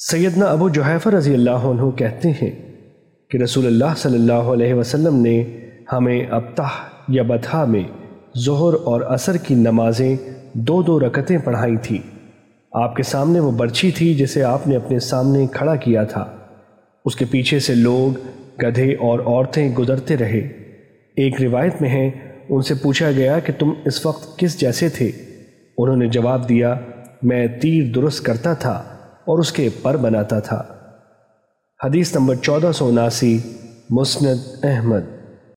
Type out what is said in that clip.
سیدنا ابو جحیفہ رضی اللہ عنہ کہتے ہیں کہ رسول اللہ صلی اللہ علیہ وسلم نے ہمیں ابتح یا بتھا میں ظہر اور عصر کی نمازیں دو دو رکتیں پڑھائی تھیں آپ کے سامنے وہ برچھی تھی جسے آپ نے اپنے سامنے کھڑا کیا تھا۔ اس کے پیچھے سے لوگ، گدھے اور عورتیں گزرتے رہے۔ ایک روایت میں ہے، ان سے پوچھا گیا کہ تم اس وقت کس جیسے تھے؟ انہوں نے جواب دیا، میں تیر درست کرتا تھا۔ اور اس کے پر بناتا تھا۔ حدیث نمبر چودہ سو اناسی مسند احمد۔